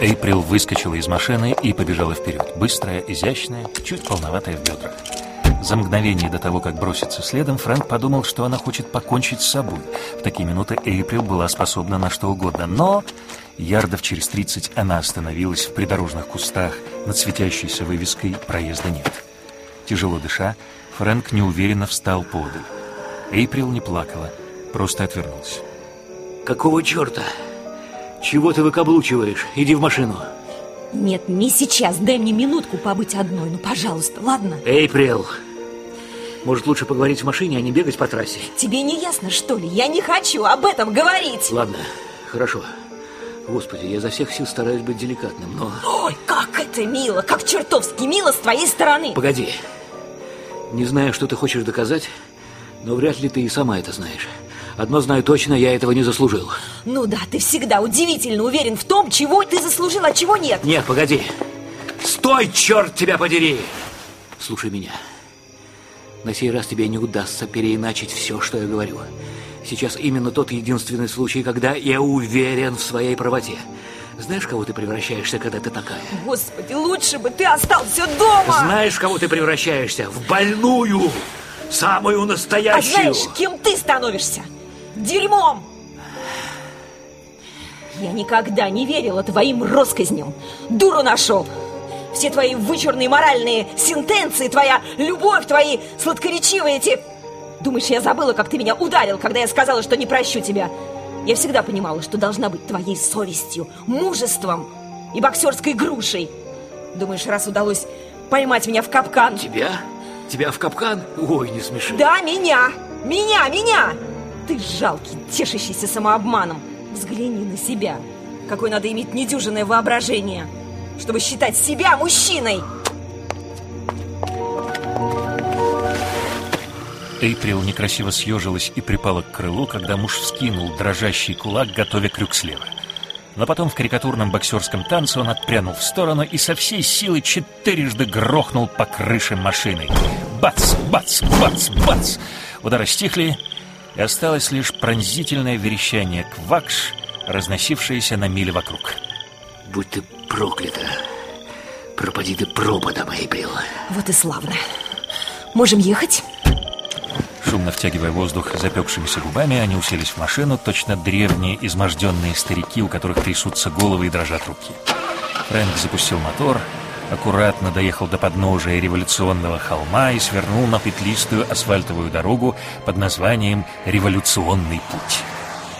Эйприл выскочила из машины и побежала вперед. Быстрая, изящная, чуть полноватая в бедрах. За мгновение до того, как броситься следом, Фрэнк подумал, что она хочет покончить с собой. В такие минуты Эйприл была способна на что угодно. Но ярдов через 30 она остановилась в придорожных кустах над светящейся вывеской «Проезда нет». Тяжело дыша, Фрэнк неуверенно встал подаль. Эйприл не плакала, просто отвернулась. Какого черта? Чего ты выкаблучиваешь? Иди в машину. Нет, не сейчас. Дай мне минутку побыть одной. Ну, пожалуйста, ладно? Эйприл, может, лучше поговорить в машине, а не бегать по трассе? Тебе не ясно, что ли? Я не хочу об этом говорить. Ладно, хорошо. Господи, я изо всех сил стараюсь быть деликатным, но... Ой, как это мило, как чертовски мило с твоей стороны. Погоди. Не знаю, что ты хочешь доказать, но вряд ли ты и сама это знаешь. Одно знаю точно, я этого не заслужил. Ну да, ты всегда удивительно уверен в том, чего ты заслужил, а чего нет. Нет, погоди. Стой, черт тебя подери! Слушай меня. На сей раз тебе не удастся переиначить все, что я говорю. Сейчас именно тот единственный случай, когда я уверен в своей правоте. Знаешь, кого ты превращаешься, когда ты такая? Господи, лучше бы ты остался дома! Знаешь, кого ты превращаешься? В больную! Самую настоящую! А знаешь, кем ты становишься? Дерьмом! Я никогда не верила твоим россказням. Дуру нашел! Все твои вычурные моральные сентенции, твоя любовь, твои сладкоречивые эти... Думаешь, я забыла, как ты меня ударил, когда я сказала, что не прощу тебя? Я всегда понимала, что должна быть твоей совестью, мужеством и боксерской грушей. Думаешь, раз удалось поймать меня в капкан... Тебя? Тебя в капкан? Ой, не смеши. Да, меня! Меня, меня! Ты жалкий, тешащийся самообманом. Взгляни на себя. Какое надо иметь недюжинное воображение чтобы считать себя мужчиной. Эйприл некрасиво съежилась и припала к крылу, когда муж вскинул дрожащий кулак, готовя крюк слева. Но потом в карикатурном боксерском танце он отпрянул в сторону и со всей силы четырежды грохнул по крыше машины. Бац, бац, бац, бац! Удары стихли, и осталось лишь пронзительное верещание квакш, разносившееся на мили вокруг. Будь ты проклята. Пропади ты пропадом, Эйприл. Вот и славно. Можем ехать? Шумно втягивая воздух запекшимися губами, они уселись в машину, точно древние, изможденные старики, у которых трясутся головы и дрожат руки. Фрэнк запустил мотор, аккуратно доехал до подножия революционного холма и свернул на петлистую асфальтовую дорогу под названием «Революционный путь».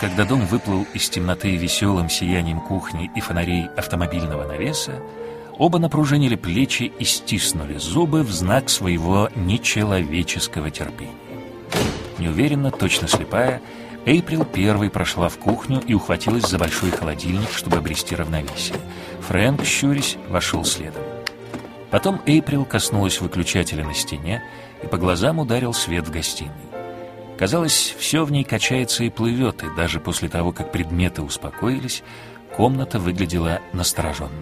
Когда дом выплыл из темноты веселым сиянием кухни и фонарей автомобильного навеса, оба напружинили плечи и стиснули зубы в знак своего нечеловеческого терпения. Неуверенно, точно слепая, Эйприл первой прошла в кухню и ухватилась за большой холодильник, чтобы обрести равновесие. Фрэнк, щурясь, вошел следом. Потом Эйприл коснулась выключателя на стене, и по глазам ударил свет в гостиной. Казалось, все в ней качается и плывет, и даже после того, как предметы успокоились, комната выглядела настороженной.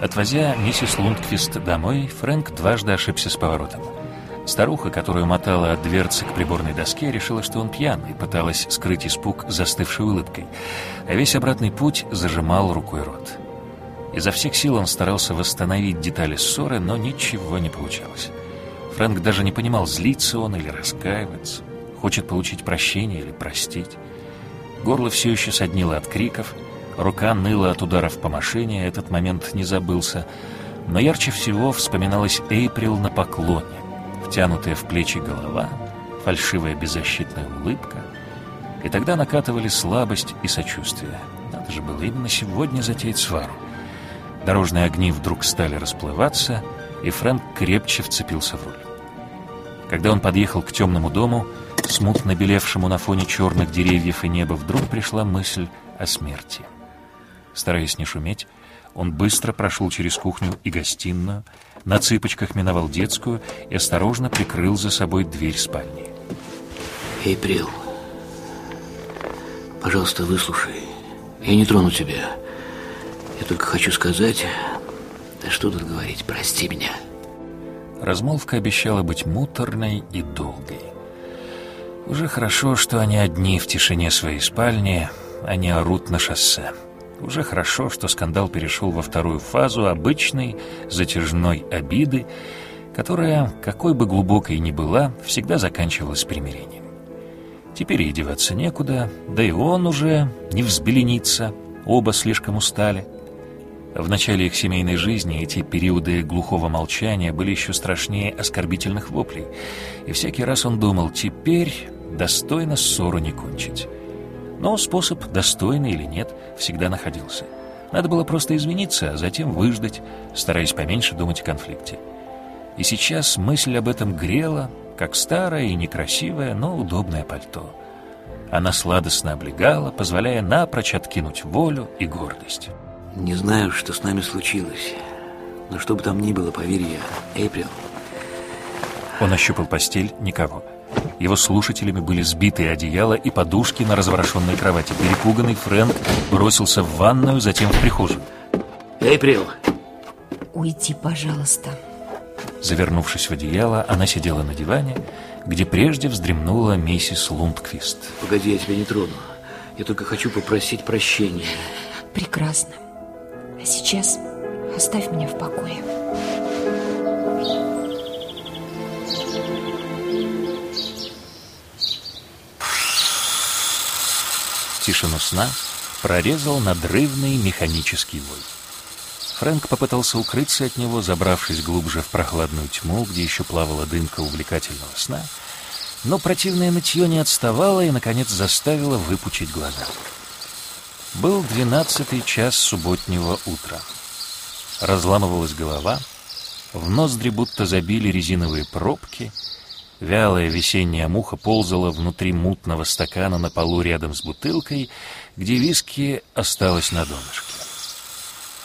Отвозя миссис Лундквист домой, Фрэнк дважды ошибся с поворотом. Старуха, которую мотала от дверцы к приборной доске, решила, что он пьяный, пыталась скрыть испуг застывшей улыбкой, а весь обратный путь зажимал рукой рот. Изо всех сил он старался восстановить детали ссоры, но ничего не получалось. Фрэнк даже не понимал, злится он или раскаивается, хочет получить прощение или простить. Горло все еще соднило от криков, рука ныла от ударов по машине, этот момент не забылся. Но ярче всего вспоминалась Эйприл на поклоне, втянутая в плечи голова, фальшивая беззащитная улыбка. И тогда накатывали слабость и сочувствие. Надо же было именно сегодня затеять свару. Дорожные огни вдруг стали расплываться, и Фрэнк крепче вцепился в руль. Когда он подъехал к темному дому, смутно белевшему на фоне черных деревьев и неба, вдруг пришла мысль о смерти. Стараясь не шуметь, он быстро прошел через кухню и гостиную, на цыпочках миновал детскую и осторожно прикрыл за собой дверь спальни. Эйприл, пожалуйста, выслушай. Я не трону тебя. Я только хочу сказать... Да что тут говорить, прости меня. Размолвка обещала быть муторной и долгой. Уже хорошо, что они одни в тишине своей спальни, а не орут на шоссе. Уже хорошо, что скандал перешел во вторую фазу обычной затяжной обиды, которая, какой бы глубокой ни была, всегда заканчивалась примирением. Теперь ей деваться некуда, да и он уже не взбеленится, оба слишком устали. В начале их семейной жизни эти периоды глухого молчания были еще страшнее оскорбительных воплей, и всякий раз он думал, теперь достойно ссору не кончить. Но способ, достойный или нет, всегда находился. Надо было просто извиниться, а затем выждать, стараясь поменьше думать о конфликте. И сейчас мысль об этом грела, как старое и некрасивое, но удобное пальто. Она сладостно облегала, позволяя напрочь откинуть волю и гордость. Не знаю, что с нами случилось, но что бы там ни было, поверь я, Эйприл. Он ощупал постель, никого. Его слушателями были сбитые одеяла и подушки на разворошенной кровати. Перепуганный Фрэнк бросился в ванную, затем в прихожую. Эйприл! Уйди, пожалуйста. Завернувшись в одеяло, она сидела на диване, где прежде вздремнула миссис Лундквист. Погоди, я тебя не трону. Я только хочу попросить прощения. Прекрасно. А сейчас оставь меня в покое. Тишину сна прорезал надрывный механический вой. Фрэнк попытался укрыться от него, забравшись глубже в прохладную тьму, где еще плавала дымка увлекательного сна, но противное нытье не отставало и, наконец, заставило выпучить глаза. Был двенадцатый час субботнего утра. Разламывалась голова, в ноздри будто забили резиновые пробки — Вялая весенняя муха ползала внутри мутного стакана на полу рядом с бутылкой, где виски осталось на донышке.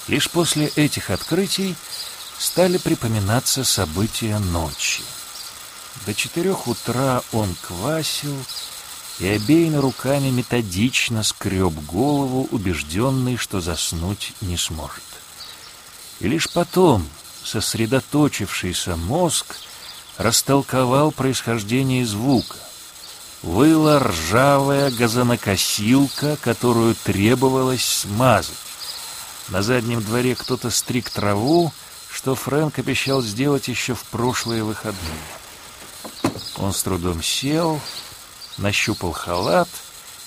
Лишь после этих открытий стали припоминаться события ночи. До четырех утра он квасил и обеими руками методично скреб голову, убежденный, что заснуть не сможет. И лишь потом сосредоточившийся мозг — растолковал происхождение звука. Выла ржавая газонокосилка, которую требовалось смазать. На заднем дворе кто-то стриг траву, что Фрэнк обещал сделать еще в прошлые выходные. Он с трудом сел, нащупал халат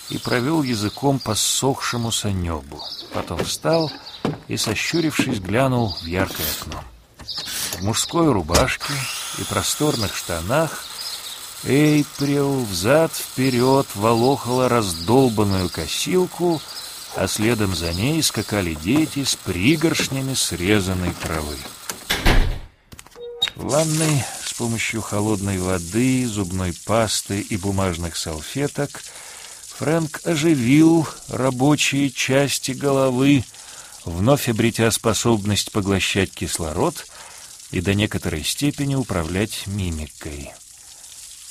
и провел языком по ссохшемуся небу. Потом встал и, сощурившись, глянул в яркое окно. В мужской рубашке и просторных штанах Эйприл взад-вперед волохала раздолбанную косилку, а следом за ней скакали дети с пригоршнями срезанной травы. В ванной с помощью холодной воды, зубной пасты и бумажных салфеток Фрэнк оживил рабочие части головы, вновь обретя способность поглощать кислород и до некоторой степени управлять мимикой.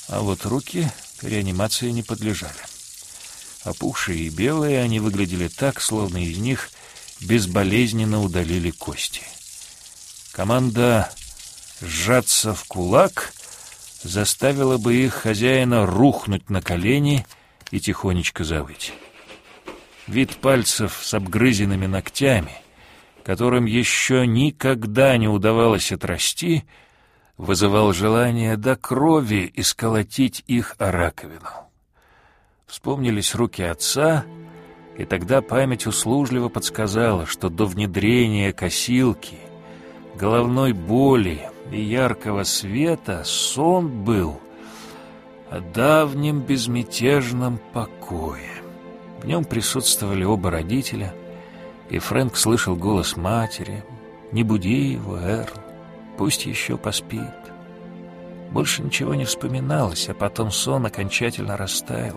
А вот руки реанимации не подлежали. Опухшие и белые, они выглядели так, словно из них безболезненно удалили кости. Команда «сжаться в кулак» заставила бы их хозяина рухнуть на колени и тихонечко завыть. Вид пальцев с обгрызенными ногтями — которым еще никогда не удавалось отрасти, вызывал желание до крови исколотить их о раковину. Вспомнились руки отца, и тогда память услужливо подсказала, что до внедрения косилки, головной боли яркого света сон был о давнем безмятежном покое. В нем присутствовали оба родителя — и Фрэнк слышал голос матери. «Не буди его, Эрл, пусть еще поспит». Больше ничего не вспоминалось, а потом сон окончательно растаял,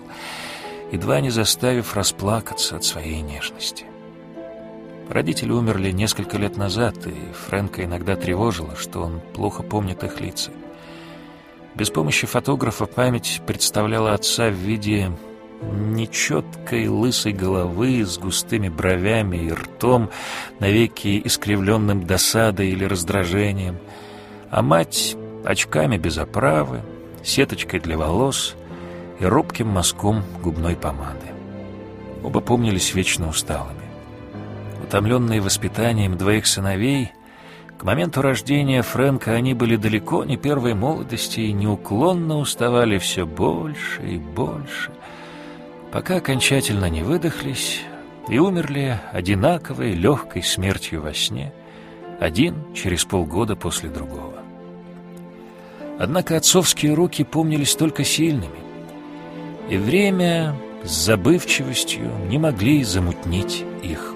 едва не заставив расплакаться от своей нежности. Родители умерли несколько лет назад, и Фрэнка иногда тревожило, что он плохо помнит их лица. Без помощи фотографа память представляла отца в виде нечеткой лысой головы с густыми бровями и ртом, навеки искривленным досадой или раздражением, а мать очками без оправы, сеточкой для волос и робким мазком губной помады. Оба помнились вечно усталыми. Утомленные воспитанием двоих сыновей, к моменту рождения Фрэнка они были далеко не первой молодости и неуклонно уставали все больше и больше, пока окончательно не выдохлись и умерли одинаковой легкой смертью во сне, один через полгода после другого. Однако отцовские руки помнились только сильными, и время с забывчивостью не могли замутнить их